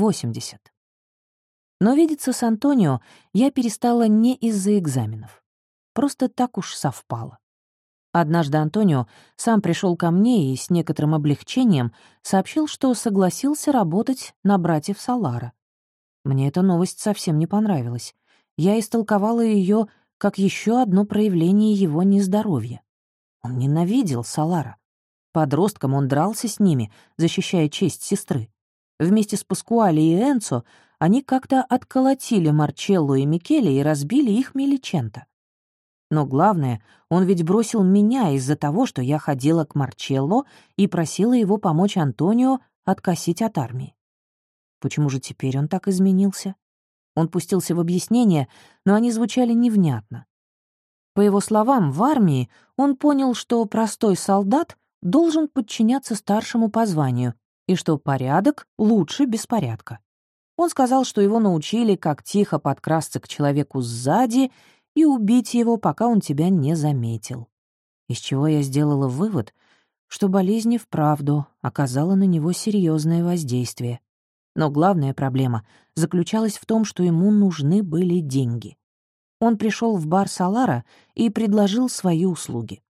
80. Но видеться с Антонио я перестала не из-за экзаменов. Просто так уж совпало. Однажды Антонио сам пришел ко мне и с некоторым облегчением сообщил, что согласился работать на братьев Салара. Мне эта новость совсем не понравилась. Я истолковала ее как еще одно проявление его нездоровья. Он ненавидел Салара. Подростком он дрался с ними, защищая честь сестры. Вместе с Паскуали и Энцо они как-то отколотили Марчелло и Микеле и разбили их Меличенто. Но главное, он ведь бросил меня из-за того, что я ходила к Марчелло и просила его помочь Антонио откосить от армии. Почему же теперь он так изменился? Он пустился в объяснения, но они звучали невнятно. По его словам, в армии он понял, что простой солдат должен подчиняться старшему по званию и что порядок лучше беспорядка. Он сказал, что его научили, как тихо подкрасться к человеку сзади и убить его, пока он тебя не заметил. Из чего я сделала вывод, что болезнь вправду оказала на него серьезное воздействие. Но главная проблема заключалась в том, что ему нужны были деньги. Он пришел в бар Салара и предложил свои услуги.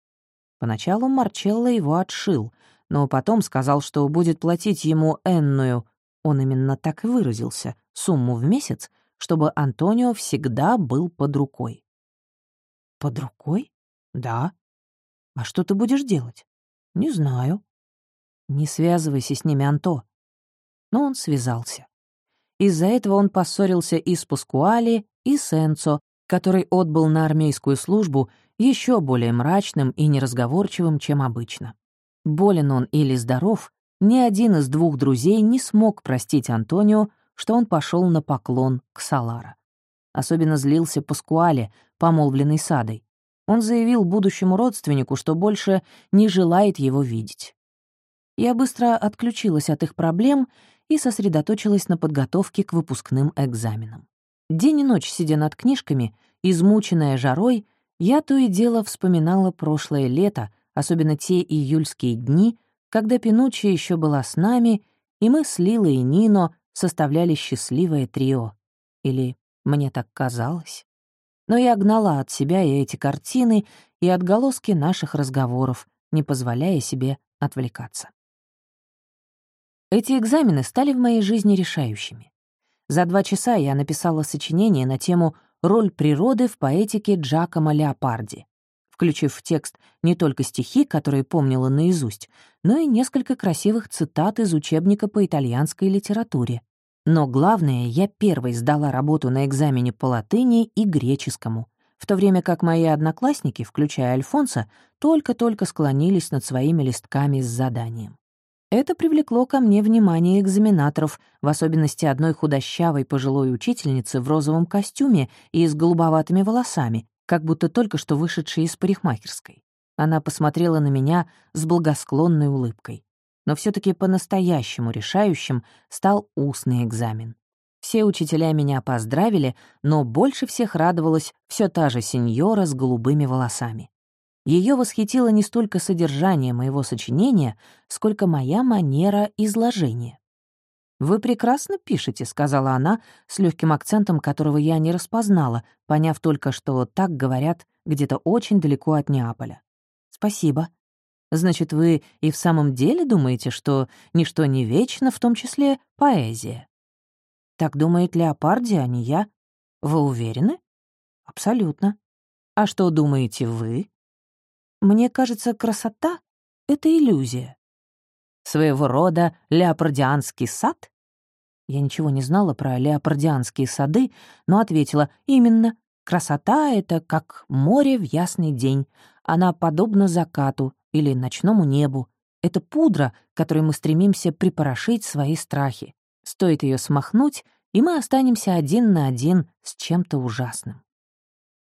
Поначалу Марчелло его отшил, но потом сказал, что будет платить ему энную, он именно так и выразился, сумму в месяц, чтобы Антонио всегда был под рукой. «Под рукой? Да. А что ты будешь делать?» «Не знаю». «Не связывайся с ними, Анто но он связался. Из-за этого он поссорился и с Пускуали, и с Энцо, который отбыл на армейскую службу еще более мрачным и неразговорчивым, чем обычно. Болен он или здоров, ни один из двух друзей не смог простить Антонио, что он пошел на поклон к Салара. Особенно злился Паскуале, помолвленный Садой. Он заявил будущему родственнику, что больше не желает его видеть. Я быстро отключилась от их проблем и сосредоточилась на подготовке к выпускным экзаменам. День и ночь, сидя над книжками, измученная жарой, я то и дело вспоминала прошлое лето, особенно те июльские дни, когда Пинуччи еще была с нами, и мы с Лилой и Нино составляли счастливое трио. Или мне так казалось. Но я гнала от себя и эти картины, и отголоски наших разговоров, не позволяя себе отвлекаться. Эти экзамены стали в моей жизни решающими. За два часа я написала сочинение на тему «Роль природы в поэтике Джакомо Леопарди», включив в текст не только стихи, которые помнила наизусть, но и несколько красивых цитат из учебника по итальянской литературе. Но главное, я первой сдала работу на экзамене по латыни и греческому, в то время как мои одноклассники, включая Альфонса, только-только склонились над своими листками с заданием. Это привлекло ко мне внимание экзаменаторов, в особенности одной худощавой пожилой учительницы в розовом костюме и с голубоватыми волосами, как будто только что вышедшей из парикмахерской. Она посмотрела на меня с благосклонной улыбкой. Но все таки по-настоящему решающим стал устный экзамен. Все учителя меня поздравили, но больше всех радовалась все та же сеньора с голубыми волосами. Ее восхитило не столько содержание моего сочинения, сколько моя манера изложения. «Вы прекрасно пишете», — сказала она с легким акцентом, которого я не распознала, поняв только, что так говорят где-то очень далеко от Неаполя. «Спасибо. Значит, вы и в самом деле думаете, что ничто не вечно, в том числе поэзия?» «Так думает Леопарди, а не я. Вы уверены?» «Абсолютно. А что думаете вы?» Мне кажется, красота — это иллюзия. Своего рода леопардианский сад? Я ничего не знала про леопардианские сады, но ответила «Именно. Красота — это как море в ясный день. Она подобна закату или ночному небу. Это пудра, которой мы стремимся припорошить свои страхи. Стоит ее смахнуть, и мы останемся один на один с чем-то ужасным.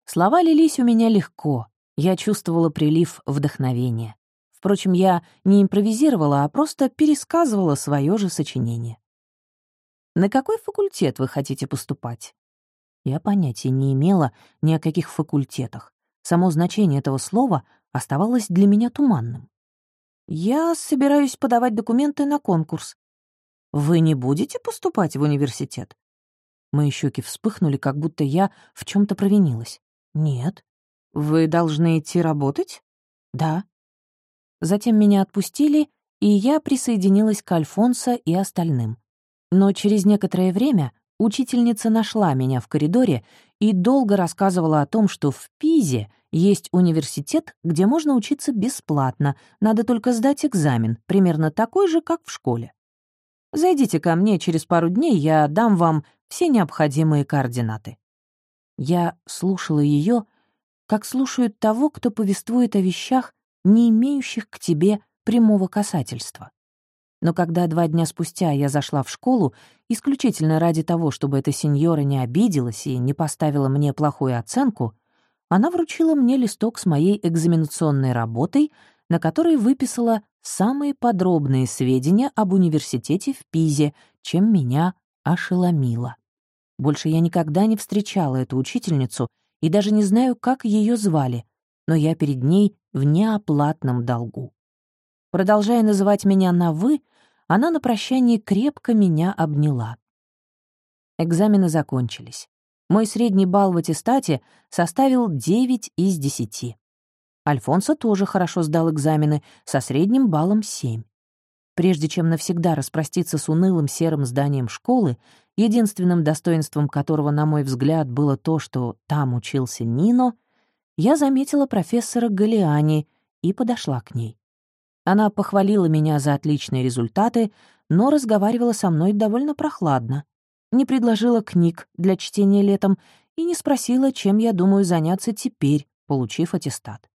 Слова лились у меня легко, я чувствовала прилив вдохновения. Впрочем, я не импровизировала, а просто пересказывала свое же сочинение. «На какой факультет вы хотите поступать?» Я понятия не имела ни о каких факультетах. Само значение этого слова оставалось для меня туманным. «Я собираюсь подавать документы на конкурс». Вы не будете поступать в университет?» Мои щеки вспыхнули, как будто я в чем то провинилась. «Нет». «Вы должны идти работать?» «Да». Затем меня отпустили, и я присоединилась к Альфонсо и остальным. Но через некоторое время учительница нашла меня в коридоре и долго рассказывала о том, что в Пизе есть университет, где можно учиться бесплатно, надо только сдать экзамен, примерно такой же, как в школе. Зайдите ко мне через пару дней, я дам вам все необходимые координаты. Я слушала ее, как слушают того, кто повествует о вещах, не имеющих к тебе прямого касательства. Но когда два дня спустя я зашла в школу, исключительно ради того, чтобы эта сеньора не обиделась и не поставила мне плохую оценку, она вручила мне листок с моей экзаменационной работой, на которой выписала самые подробные сведения об университете в Пизе, чем меня ошеломило. Больше я никогда не встречала эту учительницу и даже не знаю, как ее звали, но я перед ней в неоплатном долгу. Продолжая называть меня на «вы», она на прощание крепко меня обняла. Экзамены закончились. Мой средний балл в аттестате составил 9 из 10. Альфонсо тоже хорошо сдал экзамены, со средним баллом 7. Прежде чем навсегда распроститься с унылым серым зданием школы, единственным достоинством которого, на мой взгляд, было то, что там учился Нино, я заметила профессора Галиани и подошла к ней. Она похвалила меня за отличные результаты, но разговаривала со мной довольно прохладно. Не предложила книг для чтения летом и не спросила, чем я думаю заняться теперь, получив аттестат.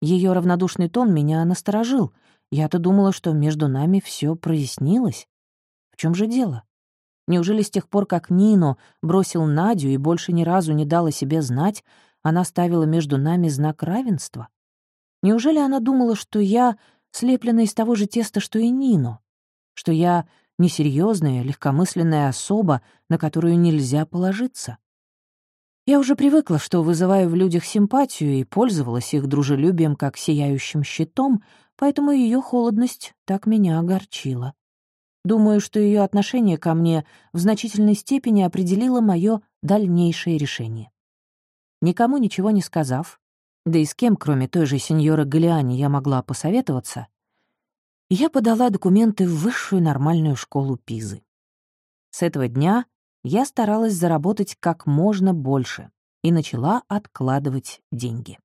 Ее равнодушный тон меня насторожил. Я-то думала, что между нами все прояснилось. В чем же дело? Неужели с тех пор, как Нино бросил Надю и больше ни разу не дала себе знать, она ставила между нами знак равенства? Неужели она думала, что я слеплена из того же теста, что и Нино? Что я несерьезная, легкомысленная особа, на которую нельзя положиться? Я уже привыкла, что вызываю в людях симпатию и пользовалась их дружелюбием как сияющим щитом, поэтому ее холодность так меня огорчила. Думаю, что ее отношение ко мне в значительной степени определило мое дальнейшее решение. Никому ничего не сказав, да и с кем, кроме той же сеньора Галиани, я могла посоветоваться, я подала документы в высшую нормальную школу Пизы. С этого дня я старалась заработать как можно больше и начала откладывать деньги.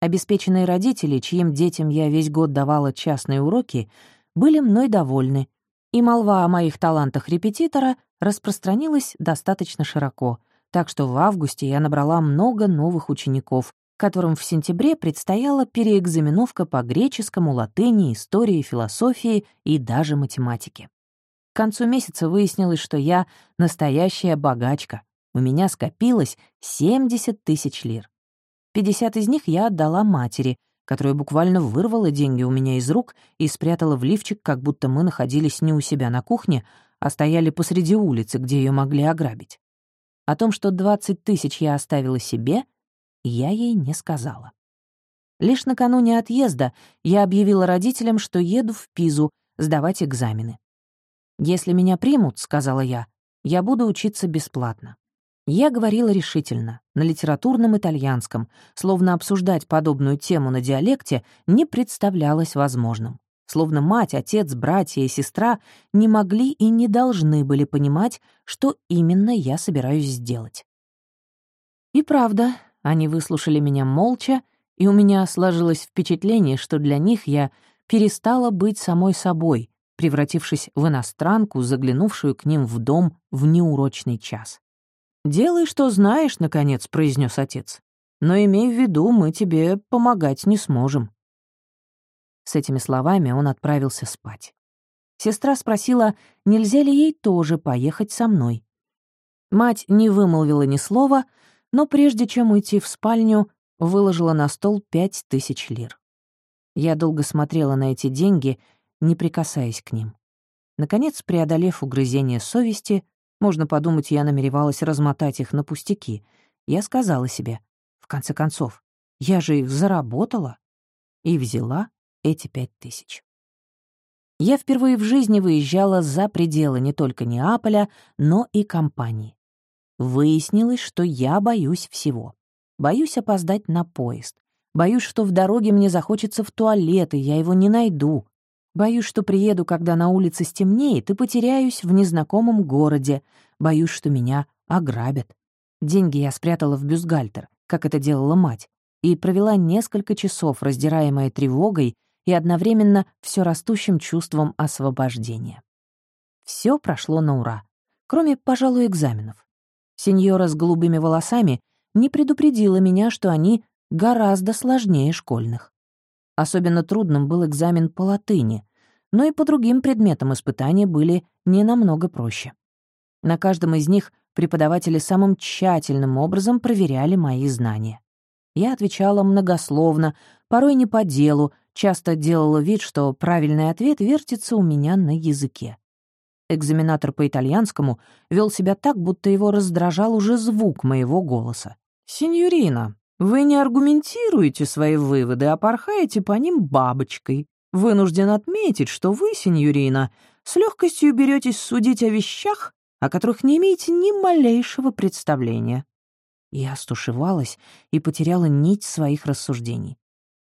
Обеспеченные родители, чьим детям я весь год давала частные уроки, были мной довольны, и молва о моих талантах репетитора распространилась достаточно широко, так что в августе я набрала много новых учеников, которым в сентябре предстояла переэкзаменовка по греческому, латыни, истории, философии и даже математике. К концу месяца выяснилось, что я настоящая богачка. У меня скопилось 70 тысяч лир. 50 из них я отдала матери, которая буквально вырвала деньги у меня из рук и спрятала в лифчик, как будто мы находились не у себя на кухне, а стояли посреди улицы, где ее могли ограбить. О том, что 20 тысяч я оставила себе — я ей не сказала. Лишь накануне отъезда я объявила родителям, что еду в Пизу сдавать экзамены. «Если меня примут», — сказала я, — «я буду учиться бесплатно». Я говорила решительно, на литературном итальянском, словно обсуждать подобную тему на диалекте не представлялось возможным. Словно мать, отец, братья и сестра не могли и не должны были понимать, что именно я собираюсь сделать. И правда, они выслушали меня молча, и у меня сложилось впечатление, что для них я перестала быть самой собой, превратившись в иностранку, заглянувшую к ним в дом в неурочный час. «Делай, что знаешь», — наконец произнес отец. «Но имей в виду, мы тебе помогать не сможем». С этими словами он отправился спать. Сестра спросила, нельзя ли ей тоже поехать со мной. Мать не вымолвила ни слова, но прежде чем уйти в спальню, выложила на стол пять тысяч лир. Я долго смотрела на эти деньги, не прикасаясь к ним. Наконец, преодолев угрызение совести, можно подумать, я намеревалась размотать их на пустяки, я сказала себе, в конце концов, я же их заработала, и взяла эти пять тысяч. Я впервые в жизни выезжала за пределы не только Неаполя, но и компании. Выяснилось, что я боюсь всего. Боюсь опоздать на поезд. Боюсь, что в дороге мне захочется в туалет, и я его не найду. Боюсь, что приеду, когда на улице стемнеет, и потеряюсь в незнакомом городе. Боюсь, что меня ограбят. Деньги я спрятала в бюстгальтер, как это делала мать, и провела несколько часов, раздираемая тревогой и одновременно все растущим чувством освобождения. Все прошло на ура, кроме, пожалуй, экзаменов. Сеньора с голубыми волосами не предупредила меня, что они гораздо сложнее школьных. Особенно трудным был экзамен по латыни, но и по другим предметам испытания были не намного проще. На каждом из них преподаватели самым тщательным образом проверяли мои знания. Я отвечала многословно, порой не по делу, часто делала вид, что правильный ответ вертится у меня на языке. Экзаменатор по итальянскому вел себя так, будто его раздражал уже звук моего голоса. «Синьорина, вы не аргументируете свои выводы, а порхаете по ним бабочкой. Вынужден отметить, что вы, сеньорина, с легкостью беретесь судить о вещах, о которых не имеете ни малейшего представления. Я стушевалась и потеряла нить своих рассуждений.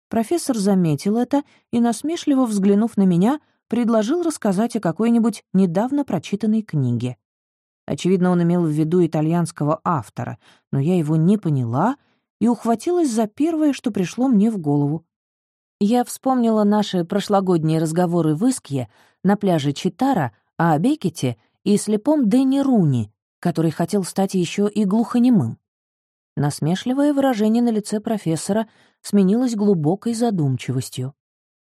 Профессор заметил это и, насмешливо взглянув на меня, предложил рассказать о какой-нибудь недавно прочитанной книге. Очевидно, он имел в виду итальянского автора, но я его не поняла — и ухватилась за первое, что пришло мне в голову. Я вспомнила наши прошлогодние разговоры в Искье на пляже Читара о Бекете и слепом Дэнни Руни, который хотел стать еще и глухонемым. Насмешливое выражение на лице профессора сменилось глубокой задумчивостью.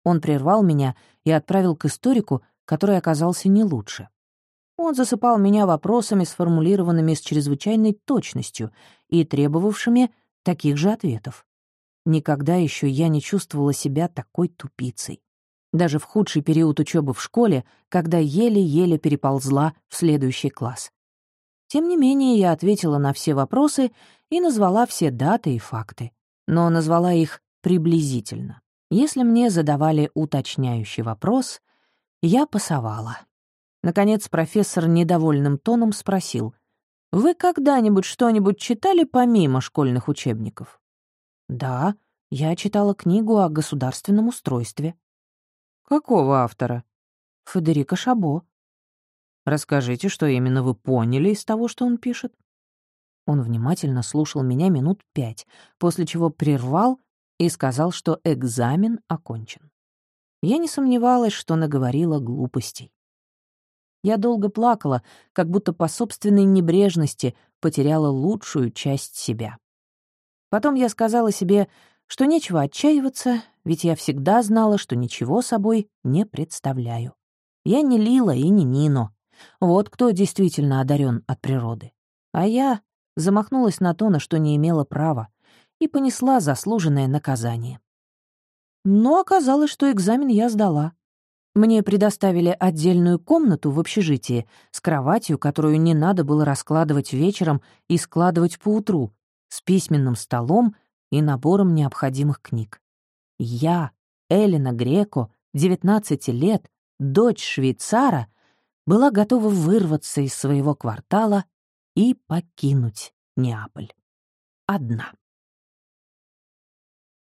Он прервал меня и отправил к историку, который оказался не лучше. Он засыпал меня вопросами, сформулированными с чрезвычайной точностью и требовавшими таких же ответов. Никогда еще я не чувствовала себя такой тупицей. Даже в худший период учебы в школе, когда еле-еле переползла в следующий класс. Тем не менее, я ответила на все вопросы и назвала все даты и факты. Но назвала их приблизительно. Если мне задавали уточняющий вопрос, я пасовала. Наконец профессор недовольным тоном спросил, вы когда-нибудь что-нибудь читали помимо школьных учебников? Да, я читала книгу о государственном устройстве. Какого автора? Федерико Шабо. Расскажите, что именно вы поняли из того, что он пишет. Он внимательно слушал меня минут пять, после чего прервал и сказал, что экзамен окончен. Я не сомневалась, что наговорила глупостей. Я долго плакала, как будто по собственной небрежности потеряла лучшую часть себя. Потом я сказала себе, что нечего отчаиваться, ведь я всегда знала, что ничего собой не представляю. Я не Лила и не Нино. Вот кто действительно одарен от природы. А я замахнулась на то, на что не имела права, и понесла заслуженное наказание. Но оказалось, что экзамен я сдала. Мне предоставили отдельную комнату в общежитии с кроватью, которую не надо было раскладывать вечером и складывать поутру, с письменным столом и набором необходимых книг. Я, Элина Греко, 19 лет, дочь швейцара, была готова вырваться из своего квартала и покинуть Неаполь. Одна.